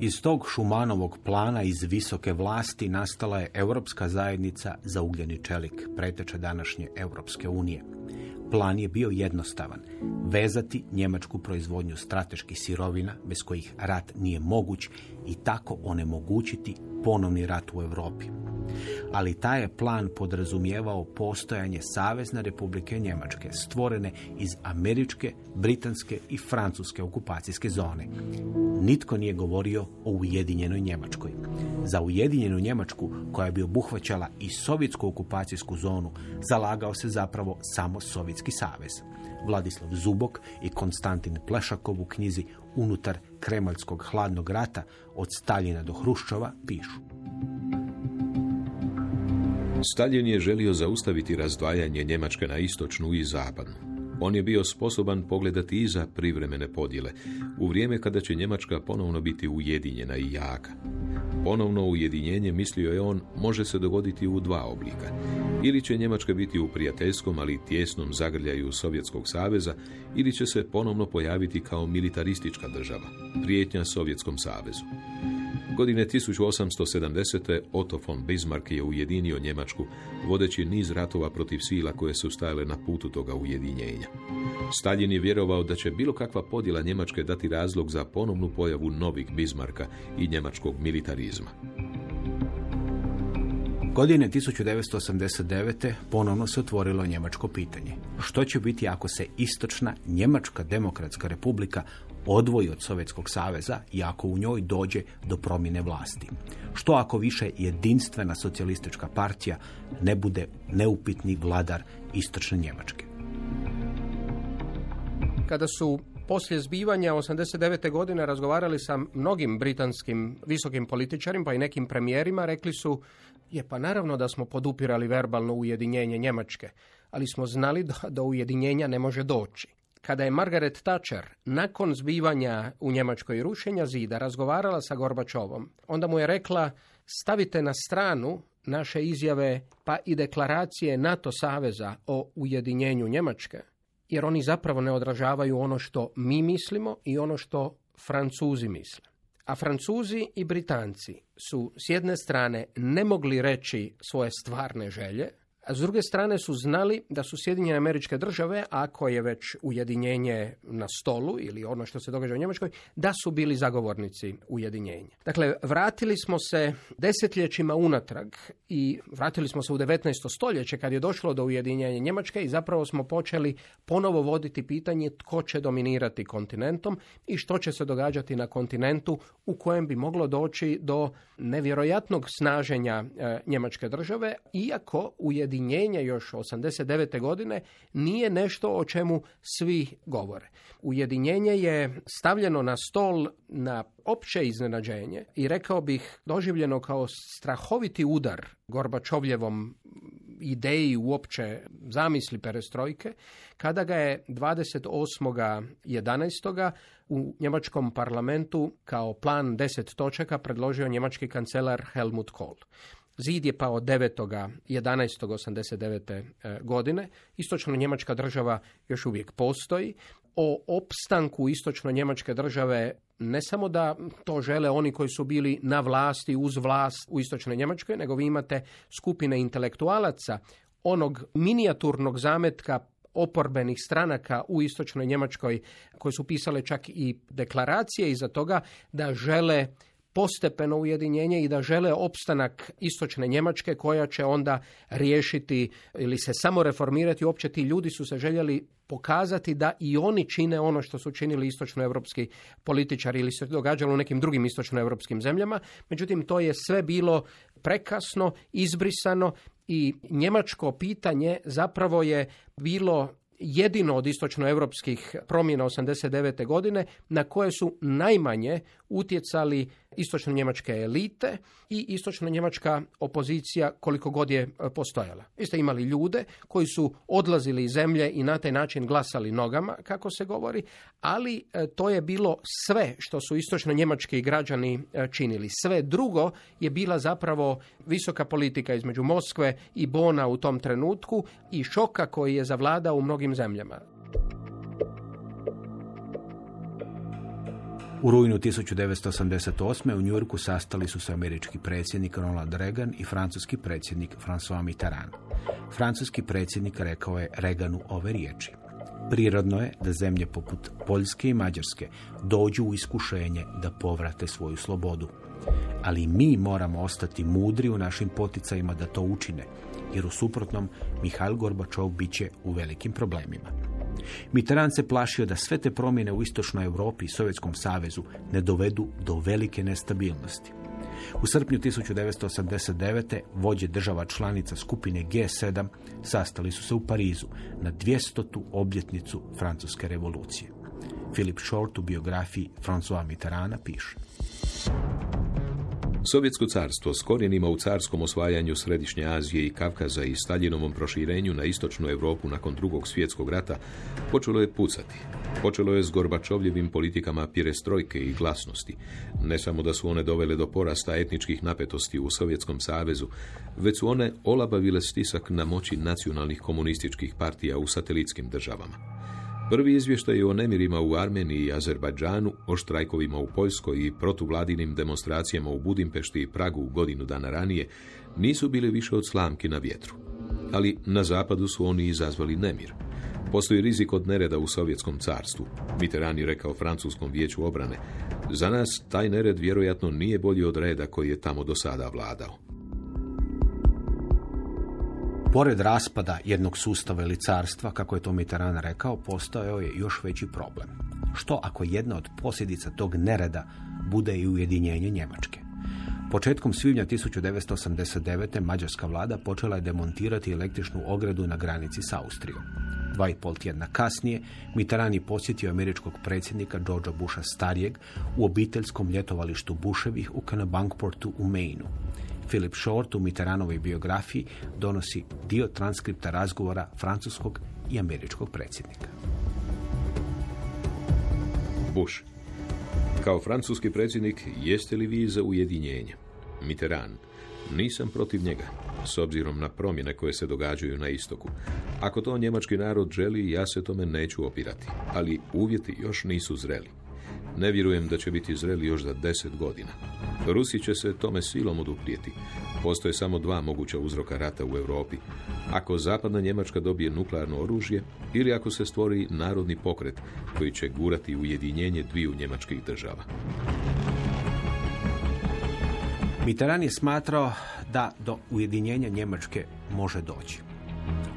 Iz tog Šumanovog plana iz visoke vlasti nastala je Europska zajednica za ugljeni čelik, preteče današnje Europske unije. Plan je bio jednostavan. Vezati njemačku proizvodnju strateških sirovina bez kojih rat nije moguć i tako onemogućiti ponovni rat u Europi. Ali taj je plan podrazumijevao postojanje Savezne republike Njemačke, stvorene iz američke, britanske i francuske okupacijske zone. Nitko nije govorio o Ujedinjenoj Njemačkoj. Za Ujedinjenu Njemačku, koja bi obuhvaćala i sovjetsku okupacijsku zonu, zalagao se zapravo samo Sovjetski savez. Vladislav Zubok i Konstantin Plešakov u knjizi Unutar Kremaljskog hladnog rata od Staljina do Hruščova pišu. Stalin je želio zaustaviti razdvajanje Njemačke na istočnu i zapadnu. On je bio sposoban pogledati iza privremene podjele, u vrijeme kada će Njemačka ponovno biti ujedinjena i jaka. Ponovno ujedinjenje, mislio je on, može se dogoditi u dva oblika. Ili će Njemačka biti u prijateljskom, ali tjesnom zagrljaju Sovjetskog saveza, ili će se ponovno pojaviti kao militaristička država, prijetnja Sovjetskom savezu. Godine 1870. Otto von Bismarck je ujedinio Njemačku, vodeći niz ratova protiv sila koje su stajale na putu toga ujedinjenja. Stalin je vjerovao da će bilo kakva podjela Njemačke dati razlog za ponovnu pojavu novih Bismarka i njemačkog militarizma. Godine 1989. ponovno se otvorilo njemačko pitanje. Što će biti ako se istočna Njemačka demokratska republika odvoji od Sovjetskog saveza i ako u njoj dođe do promjene vlasti. Što ako više jedinstvena socijalistička partija ne bude neupitni vladar istočne Njemačke? Kada su poslije zbivanja 89. godine razgovarali sa mnogim britanskim visokim političarima, pa i nekim premijerima, rekli su je pa naravno da smo podupirali verbalno ujedinjenje Njemačke, ali smo znali da do ujedinjenja ne može doći kada je Margaret Thatcher nakon zbivanja u Njemačkoj rušenja zida razgovarala sa Gorbačovom, onda mu je rekla stavite na stranu naše izjave pa i deklaracije NATO saveza o ujedinjenju Njemačke, jer oni zapravo ne odražavaju ono što mi mislimo i ono što Francuzi misle. A Francuzi i Britanci su s jedne strane ne mogli reći svoje stvarne želje, a s druge strane su znali da su Sjedinjene američke države, ako je već ujedinjenje na stolu ili ono što se događa u Njemačkoj, da su bili zagovornici ujedinjenja. Dakle, vratili smo se desetljećima unatrag i vratili smo se u 19. stoljeće kad je došlo do ujedinjenja Njemačke i zapravo smo počeli ponovo voditi pitanje tko će dominirati kontinentom i što će se događati na kontinentu u kojem bi moglo doći do nevjerojatnog snaženja e, Njemačke države, iako ujedinjenje ujedinjenja još 89. godine nije nešto o čemu svi govore. Ujedinjenje je stavljeno na stol na opće iznenađenje i rekao bih doživljeno kao strahoviti udar Gorbačovljevom ideji uopće zamisli perestrojke, kada ga je 28.11. u njemačkom parlamentu kao plan deset točaka predložio njemački kancelar Helmut Kohl. Zid je pao 9.11.89. E, godine. Istočno Njemačka država još uvijek postoji, o opstanku istočno njemačke države ne samo da to žele oni koji su bili na vlasti uz vlast u istočnoj Njemačkoj, nego vi imate skupine intelektualaca onog minijaturnog zametka oporbenih stranaka u istočnoj Njemačkoj koje su pisale čak i deklaracije iza toga da žele postepeno ujedinjenje i da žele opstanak istočne Njemačke koja će onda riješiti ili se samo reformirati. Uopće ti ljudi su se željeli pokazati da i oni čine ono što su činili istočnoevropski političari ili se događalo u nekim drugim istočnoevropskim zemljama. Međutim, to je sve bilo prekasno, izbrisano i njemačko pitanje zapravo je bilo jedino od istočnoevropskih promjena 89. godine na koje su najmanje utjecali istočno njemačke elite i istočno njemačka opozicija koliko god je e, postojala. Vi ste imali ljude koji su odlazili iz zemlje i na taj način glasali nogama, kako se govori, ali e, to je bilo sve što su istočno njemački građani e, činili. Sve drugo je bila zapravo visoka politika između Moskve i Bona u tom trenutku i šoka koji je zavladao u mnogim zemljama. U rujnu 1988. u Njurku sastali su se američki predsjednik Ronald Reagan i francuski predsjednik François Mitterrand. Francuski predsjednik rekao je Reaganu ove riječi. Prirodno je da zemlje poput Poljske i Mađarske dođu u iskušenje da povrate svoju slobodu. Ali mi moramo ostati mudri u našim poticajima da to učine, jer u suprotnom Mihail Gorbačov bit će u velikim problemima. Mitterrand se plašio da sve te promjene u istočnoj Europi i Sovjetskom savezu ne dovedu do velike nestabilnosti. U srpnju 1989. vođe država članica skupine G7 sastali su se u Parizu na 200. obljetnicu Francuske revolucije. Philip Short u biografiji François Mitterranda piše. Sovjetsko carstvo s korijenima u carskom osvajanju Središnje Azije i Kavkaza i Staljinovom proširenju na istočnu Europu nakon drugog svjetskog rata počelo je pucati. Počelo je s Gorbačovljevim politikama pirestrojke i glasnosti. Ne samo da su one dovele do porasta etničkih napetosti u Sovjetskom savezu, već su one olabavile stisak na moći nacionalnih komunističkih partija u satelitskim državama. Prvi izvještaj o nemirima u Armeniji i Azerbajdžanu, o štrajkovima u Poljskoj i protuvladinim demonstracijama u Budimpešti i Pragu godinu dana ranije nisu bili više od slamki na vjetru. Ali na zapadu su oni izazvali nemir. Postoji rizik od nereda u Sovjetskom carstvu. Mitterrand je rekao Francuskom vijeću obrane. Za nas taj nered vjerojatno nije bolji od reda koji je tamo do sada vladao. Pored raspada jednog sustava ili carstva, kako je to Mitterrand rekao, postojao je još veći problem. Što ako jedna od posljedica tog nereda bude i ujedinjenje Njemačke? Početkom svibnja 1989. mađarska vlada počela je demontirati električnu ogradu na granici s Austrijom. Dva i pol tjedna kasnije Mitterrand je posjetio američkog predsjednika Georgea Busha starijeg u obiteljskom ljetovalištu Buševih u Kennebunkportu u Mainu. Philip Short u Mitteranovoj biografiji donosi dio transkripta razgovora francuskog i američkog predsjednika. Bush. Kao francuski predsjednik, jeste li vi za ujedinjenje? Mitterrand. Nisam protiv njega, s obzirom na promjene koje se događaju na istoku. Ako to njemački narod želi, ja se tome neću opirati, ali uvjeti još nisu zreli. Ne vjerujem da će biti zreli još za deset godina. Rusi će se tome silom oduprijeti. Postoje samo dva moguća uzroka rata u Europi. Ako zapadna Njemačka dobije nuklearno oružje ili ako se stvori narodni pokret koji će gurati ujedinjenje dviju njemačkih država. Mitterrand je smatrao da do ujedinjenja Njemačke može doći.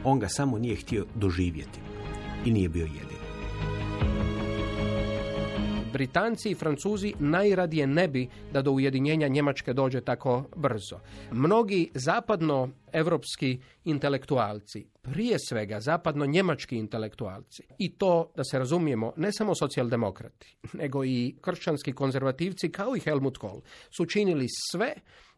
On ga samo nije htio doživjeti i nije bio jedin. Britanci i Francuzi najradije ne bi da do ujedinjenja Njemačke dođe tako brzo. Mnogi zapadno evropski intelektualci, prije svega zapadno-njemački intelektualci, i to, da se razumijemo, ne samo socijaldemokrati, nego i kršćanski konzervativci kao i Helmut Kohl, su činili sve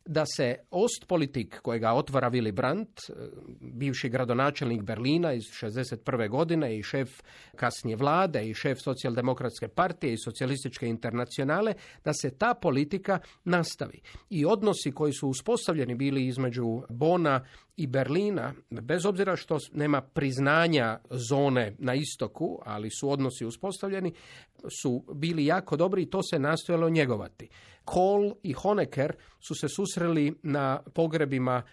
da se Ostpolitik kojega otvara Willy Brandt, e, bivši gradonačelnik Berlina iz 61. godine i šef kasnije vlade i šef socijaldemokratske partije i socijalističke internacionale, da se ta politika nastavi. I odnosi koji su uspostavljeni bili između Bona i Berlina, bez obzira što nema priznanja zone na istoku, ali su odnosi uspostavljeni, su bili jako dobri i to se nastojalo njegovati. Kohl i Honecker su se susreli na pogrebima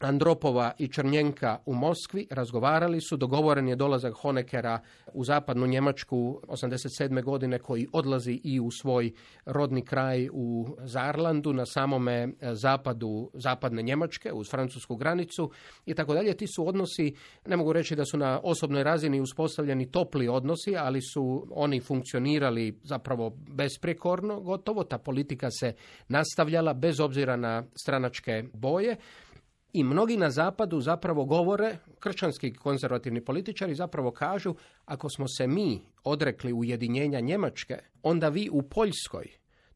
Andropova i Črnjenka u Moskvi razgovarali su, dogovoren je dolazak Honekera u zapadnu Njemačku 87. godine koji odlazi i u svoj rodni kraj u Zarlandu na samome zapadu zapadne Njemačke uz francusku granicu i tako dalje. Ti su odnosi, ne mogu reći da su na osobnoj razini uspostavljeni topli odnosi, ali su oni funkcionirali zapravo besprekorno gotovo. Ta politika se nastavljala bez obzira na stranačke boje. I mnogi na zapadu zapravo govore, kršćanski konzervativni političari zapravo kažu, ako smo se mi odrekli ujedinjenja Njemačke, onda vi u Poljskoj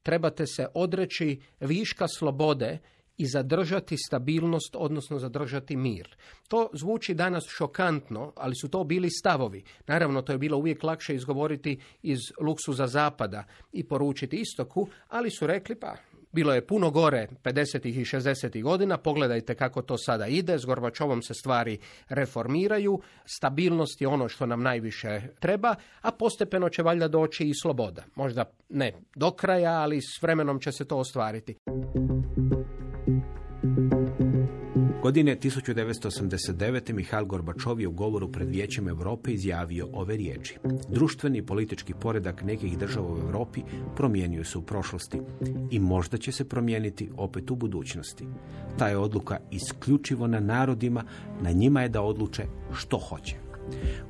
trebate se odreći viška slobode i zadržati stabilnost, odnosno zadržati mir. To zvuči danas šokantno, ali su to bili stavovi. Naravno, to je bilo uvijek lakše izgovoriti iz luksuza zapada i poručiti istoku, ali su rekli, pa bilo je puno gore 50. i 60. godina, pogledajte kako to sada ide, s Gorbačovom se stvari reformiraju, stabilnost je ono što nam najviše treba, a postepeno će valjda doći i sloboda. Možda ne do kraja, ali s vremenom će se to ostvariti. Godine 1989. Mihail Gorbačov je u govoru pred Vijećem Europe izjavio ove riječi. Društveni i politički poredak nekih država u Europi promijenio se u prošlosti i možda će se promijeniti opet u budućnosti. Ta je odluka isključivo na narodima, na njima je da odluče što hoće.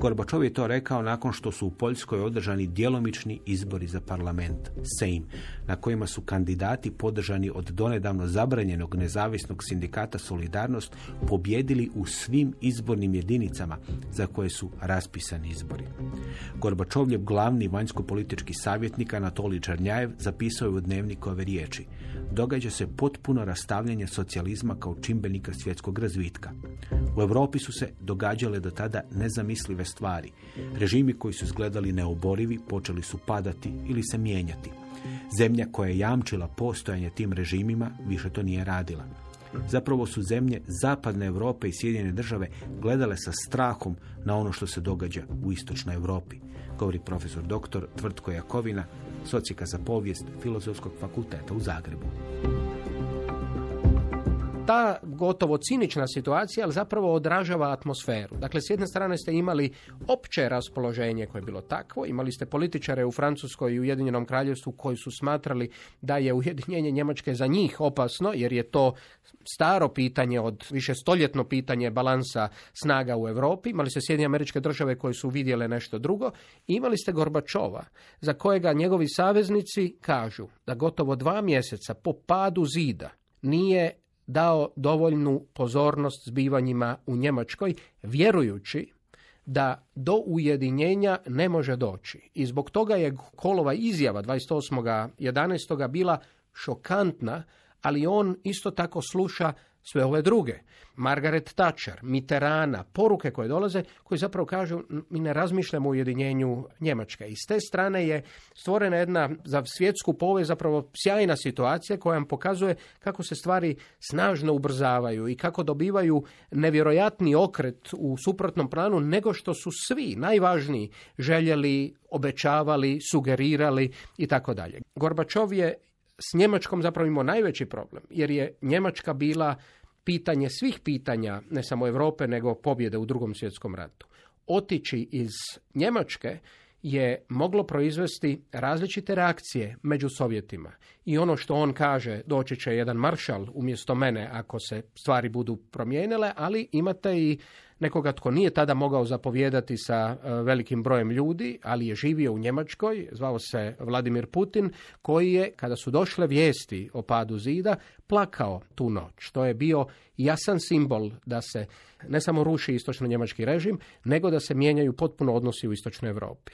Gorbačov je to rekao nakon što su u Poljskoj održani djelomični izbori za parlament, Sejm, na kojima su kandidati podržani od donedavno zabranjenog nezavisnog sindikata Solidarnost pobjedili u svim izbornim jedinicama za koje su raspisani izbori. Gorbačovljev glavni vanjsko-politički savjetnik Anatolij Černjajev zapisao je u dnevniku ove riječi. Događa se potpuno rastavljanje socijalizma kao čimbenika svjetskog razvitka. U Europi su se događale do tada nezamislive stvari. Režimi koji su izgledali neoborivi počeli su padati ili se mijenjati. Zemlja koja je jamčila postojanje tim režimima više to nije radila. Zapravo su zemlje zapadne Europe i Sjedinjene države gledale sa strahom na ono što se događa u istočnoj Europi, govori profesor dr. Tvrtko Jakovina, socijaka za povijest Filozofskog fakulteta u Zagrebu ta gotovo cinična situacija, ali zapravo odražava atmosferu. Dakle, s jedne strane ste imali opće raspoloženje koje je bilo takvo, imali ste političare u Francuskoj i Ujedinjenom kraljevstvu koji su smatrali da je ujedinjenje Njemačke za njih opasno, jer je to staro pitanje od više stoljetno pitanje balansa snaga u Europi. Imali ste Sjedinje američke države koje su vidjele nešto drugo. imali ste Gorbačova, za kojega njegovi saveznici kažu da gotovo dva mjeseca po padu zida nije dao dovoljnu pozornost zbivanjima u Njemačkoj, vjerujući da do ujedinjenja ne može doći. I zbog toga je Kolova izjava 28.11. bila šokantna, ali on isto tako sluša sve ove druge. Margaret Thatcher, Mitterana, poruke koje dolaze, koji zapravo kažu mi ne razmišljamo o ujedinjenju Njemačke. I s te strane je stvorena jedna za svjetsku povijest zapravo sjajna situacija koja vam pokazuje kako se stvari snažno ubrzavaju i kako dobivaju nevjerojatni okret u suprotnom planu nego što su svi najvažniji željeli, obećavali, sugerirali i tako dalje. Gorbačov je s Njemačkom zapravo imao najveći problem, jer je Njemačka bila pitanje svih pitanja, ne samo Europe, nego pobjede u drugom svjetskom ratu. Otići iz Njemačke je moglo proizvesti različite reakcije među Sovjetima. I ono što on kaže, doći će jedan maršal umjesto mene ako se stvari budu promijenile, ali imate i nekoga tko nije tada mogao zapovijedati sa e, velikim brojem ljudi, ali je živio u Njemačkoj, zvao se Vladimir Putin, koji je, kada su došle vijesti o padu zida, plakao tu noć. To je bio jasan simbol da se ne samo ruši istočno njemački režim, nego da se mijenjaju potpuno odnosi u istočnoj Europi.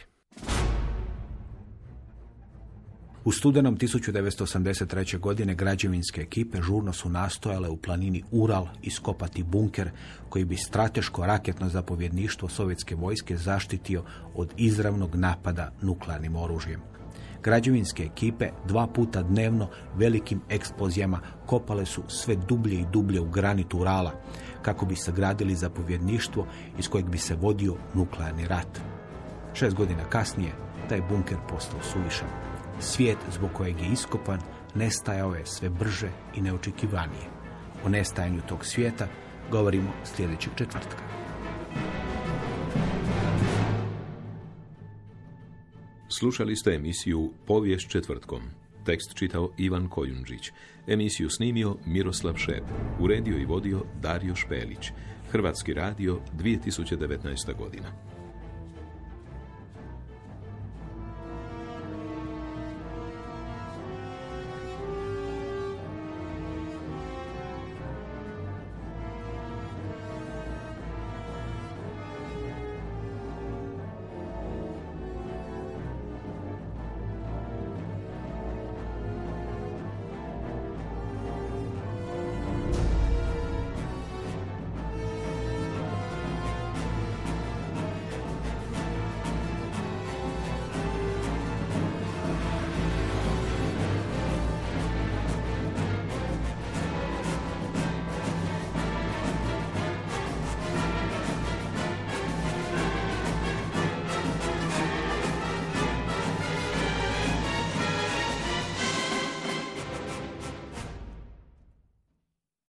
U studenom 1983. godine građevinske ekipe žurno su nastojale u planini Ural iskopati bunker koji bi strateško raketno zapovjedništvo sovjetske vojske zaštitio od izravnog napada nuklearnim oružjem. Građevinske ekipe dva puta dnevno velikim eksplozijama kopale su sve dublje i dublje u granitu Urala kako bi sagradili zapovjedništvo iz kojeg bi se vodio nuklearni rat. Šest godina kasnije taj bunker postao suvišan. Svijet zbog kojeg je iskopan nestajao je sve brže i neočekivanije. O nestajanju tog svijeta govorimo sljedećeg četvrtka. Slušali ste emisiju Povijest četvrtkom. Tekst čitao Ivan Kojundžić. Emisiju snimio Miroslav Šep. Uredio i vodio Dario Špelić. Hrvatski radio 2019. godina.